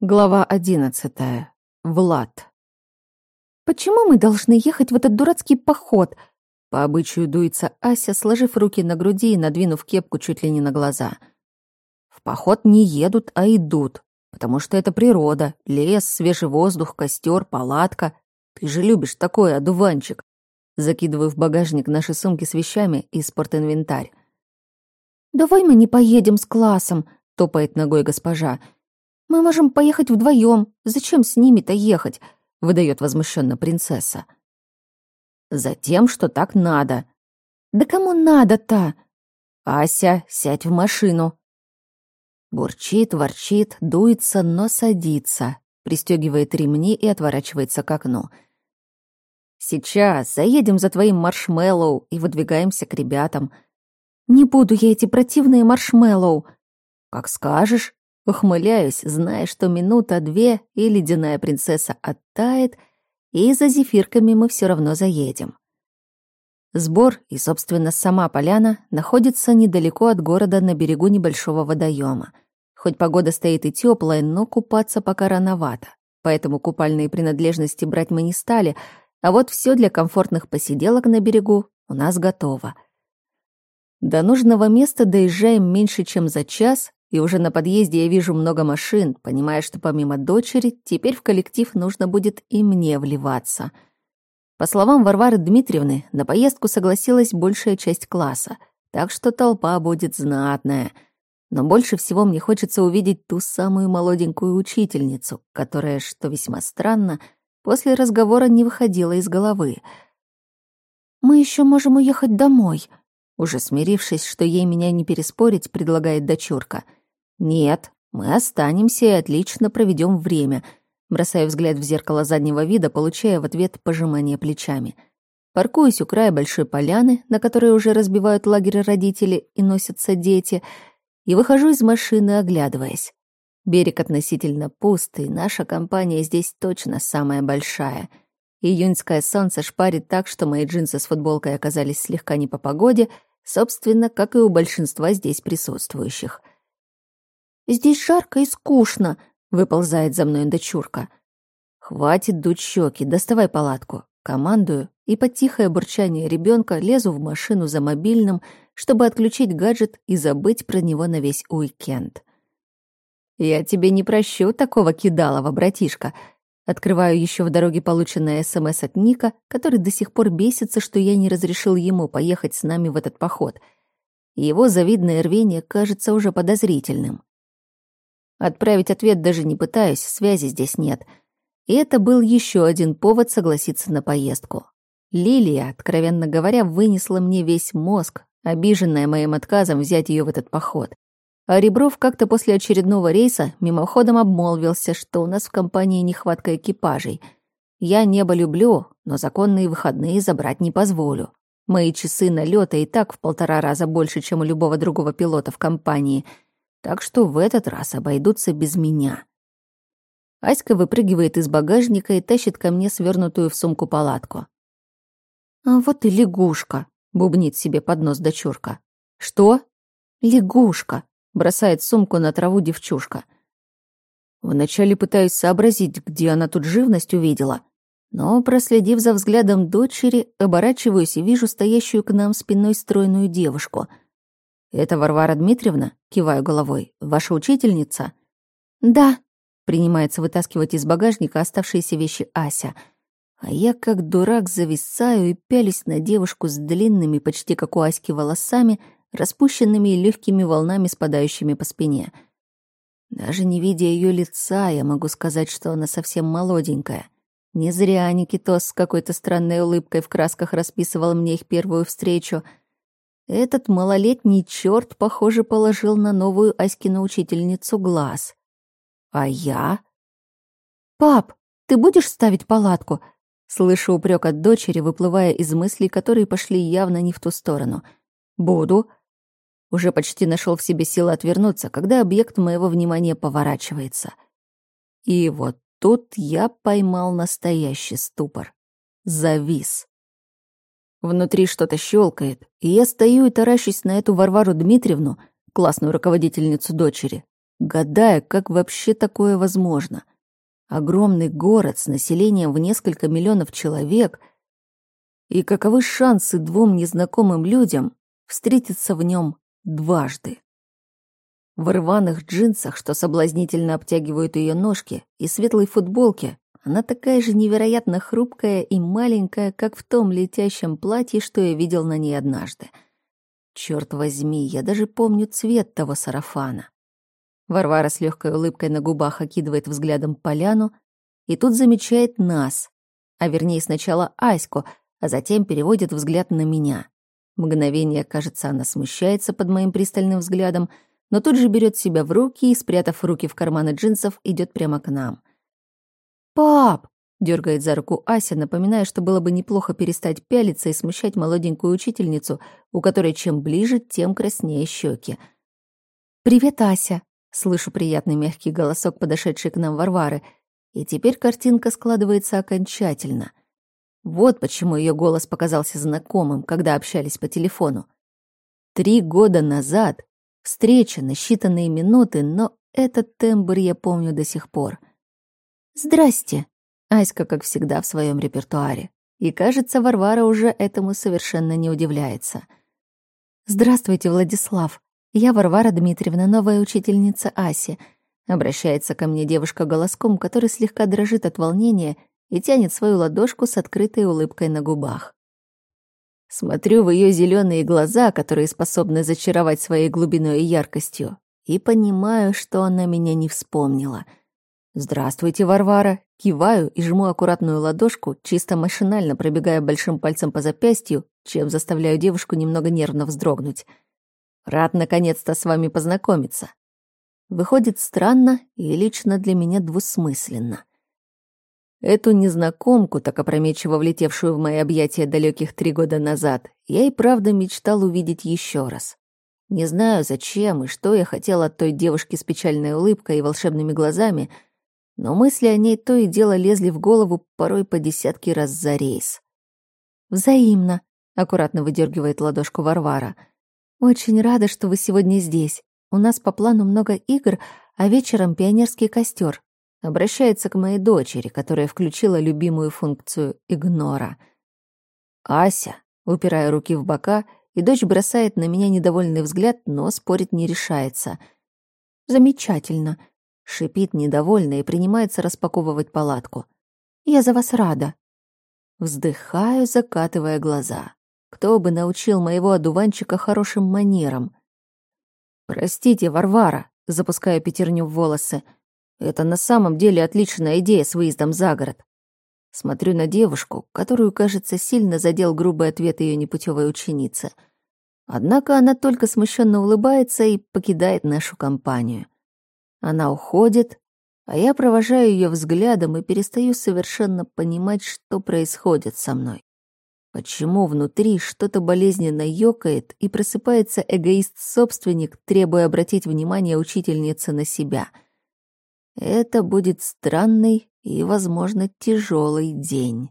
Глава одиннадцатая. Влад. «Почему мы должны ехать в этот дурацкий поход?» По обычаю дуется Ася, сложив руки на груди и надвинув кепку чуть ли не на глаза. В поход не едут, а идут, потому что это природа, лес, свежий воздух, костер, палатка. Ты же любишь такое, одуванчик. Закидываю в багажник наши сумки с вещами и спортинвентарь. «Давай мы не поедем с классом», — топает ногой госпожа. «Мы можем поехать вдвоем. Зачем с ними-то ехать?» — выдает возмущенно принцесса. «Затем, что так надо». «Да кому надо-то?» «Ася, сядь в машину». Бурчит, ворчит, дуется, но садится, пристегивает ремни и отворачивается к окну. «Сейчас заедем за твоим маршмеллоу и выдвигаемся к ребятам». «Не буду я эти противные маршмеллоу». «Как скажешь». Ухмыляюсь, зная, что минута-две, и ледяная принцесса оттает, и за зефирками мы все равно заедем. Сбор и, собственно, сама поляна находится недалеко от города на берегу небольшого водоема. Хоть погода стоит и теплая, но купаться пока рановато. Поэтому купальные принадлежности брать мы не стали, а вот все для комфортных посиделок на берегу у нас готово. До нужного места доезжаем меньше, чем за час, и уже на подъезде я вижу много машин, понимая, что помимо дочери, теперь в коллектив нужно будет и мне вливаться. По словам Варвары Дмитриевны, на поездку согласилась большая часть класса, так что толпа будет знатная. Но больше всего мне хочется увидеть ту самую молоденькую учительницу, которая, что весьма странно, после разговора не выходила из головы. «Мы еще можем уехать домой», уже смирившись, что ей меня не переспорить, предлагает дочурка — «Нет, мы останемся и отлично проведем время», бросая взгляд в зеркало заднего вида, получая в ответ пожимание плечами. Паркуюсь у края большой поляны, на которой уже разбивают лагерь родители и носятся дети, и выхожу из машины, оглядываясь. Берег относительно пустый, наша компания здесь точно самая большая. Июньское солнце шпарит так, что мои джинсы с футболкой оказались слегка не по погоде, собственно, как и у большинства здесь присутствующих — Здесь жарко и скучно», — выползает за мной дочурка. «Хватит дуть щеки, доставай палатку». Командую и под тихое бурчание ребенка лезу в машину за мобильным, чтобы отключить гаджет и забыть про него на весь уикенд. «Я тебе не прощу такого кидалова, братишка», Открываю еще в дороге полученное СМС от Ника, который до сих пор бесится, что я не разрешил ему поехать с нами в этот поход. Его завидное рвение кажется уже подозрительным. Отправить ответ даже не пытаюсь, связи здесь нет. И это был еще один повод согласиться на поездку. Лилия, откровенно говоря, вынесла мне весь мозг, обиженная моим отказом взять ее в этот поход. А Ребров как-то после очередного рейса мимоходом обмолвился, что у нас в компании нехватка экипажей. Я небо люблю, но законные выходные забрать не позволю. Мои часы налета и так в полтора раза больше, чем у любого другого пилота в компании — так что в этот раз обойдутся без меня. Аська выпрыгивает из багажника и тащит ко мне свернутую в сумку палатку. «А вот и лягушка», — бубнит себе под нос дочурка. «Что?» «Лягушка», — бросает сумку на траву девчушка. Вначале пытаюсь сообразить, где она тут живность увидела, но, проследив за взглядом дочери, оборачиваюсь и вижу стоящую к нам спиной стройную девушку — «Это Варвара Дмитриевна?» — киваю головой. «Ваша учительница?» «Да», — принимается вытаскивать из багажника оставшиеся вещи Ася. А я, как дурак, зависаю и пялюсь на девушку с длинными, почти как у Аськи, волосами, распущенными и легкими волнами, спадающими по спине. Даже не видя ее лица, я могу сказать, что она совсем молоденькая. Не зря Никитос с какой-то странной улыбкой в красках расписывал мне их первую встречу — этот малолетний черт, похоже, положил на новую Аськину учительницу глаз. А я? «Пап, ты будешь ставить палатку?» Слышу упрек от дочери, выплывая из мыслей, которые пошли явно не в ту сторону. «Буду». Уже почти нашел в себе силы отвернуться, когда объект моего внимания поворачивается. И вот тут я поймал настоящий ступор. Завис. Внутри что-то щелкает, и я стою и таращусь на эту Варвару Дмитриевну, классную руководительницу дочери. гадая, как вообще такое возможно. Огромный город с населением в несколько миллионов человек. И каковы шансы двум незнакомым людям встретиться в нем дважды? В рваных джинсах, что соблазнительно обтягивают ее ножки, и светлой футболке, она такая же невероятно хрупкая и маленькая, как в том летящем платье, что я видел на ней однажды. Черт возьми, я даже помню цвет того сарафана. Варвара с легкой улыбкой на губах окидывает взглядом поляну и тут замечает нас, а вернее сначала Аську, а затем переводит взгляд на меня. Мгновение, кажется, она смущается под моим пристальным взглядом — но тут же берет себя в руки и, спрятав руки в карманы джинсов, идет прямо к нам. «Пап!» — дергает за руку Ася, напоминая, что было бы неплохо перестать пялиться и смущать молоденькую учительницу, у которой чем ближе, тем краснее щеки. «Привет, Ася!» — слышу приятный мягкий голосок, подошедший к нам Варвары, и теперь картинка складывается окончательно. Вот почему ее голос показался знакомым, когда общались по телефону. Три года назад Встреча на считанные минуты, но этот тембр я помню до сих пор. «Здрасте!» Аська, как всегда, в своем репертуаре. И, кажется, Варвара уже этому совершенно не удивляется. «Здравствуйте, Владислав. Я Варвара Дмитриевна, новая учительница Аси». Обращается ко мне девушка голоском, который слегка дрожит от волнения и тянет свою ладошку с открытой улыбкой на губах. Смотрю в ее зеленые глаза, которые способны зачаровать своей глубиной и яркостью, и понимаю, что она меня не вспомнила. «Здравствуйте, Варвара!» Киваю и жму аккуратную ладошку, чисто машинально пробегая большим пальцем по запястью, чем заставляю девушку немного нервно вздрогнуть. «Рад наконец-то с вами познакомиться». Выходит странно и лично для меня двусмысленно. Эту незнакомку, так опрометчиво влетевшую в мои объятия далеких три года назад, я и правда мечтал увидеть еще раз. Не знаю, зачем и что я хотел от той девушки с печальной улыбкой и волшебными глазами, но мысли о ней то и дело лезли в голову порой по десятки раз за рейс. «Взаимно», — аккуратно выдергивает ладошку Варвара. «Очень рада, что вы сегодня здесь. У нас по плану много игр, а вечером пионерский костер. Обращается к моей дочери, которая включила любимую функцию игнора. «Ася», упирая руки в бока, и дочь бросает на меня недовольный взгляд, но спорить не решается. «Замечательно», — шипит недовольно и принимается распаковывать палатку. «Я за вас рада». Вздыхаю, закатывая глаза. Кто бы научил моего одуванчика хорошим манерам? «Простите, Варвара», — запуская пятерню в волосы, — это на самом деле отличная идея с выездом за город. Смотрю на девушку, которую, кажется, сильно задел грубый ответ ее непутевой ученицы. Однако она только смущенно улыбается и покидает нашу компанию. Она уходит, а я провожаю ее взглядом и перестаю совершенно понимать, что происходит со мной. Почему внутри что-то болезненно ёкает и просыпается эгоист-собственник, требуя обратить внимание учительницы на себя — это будет странный и, возможно, тяжелый день.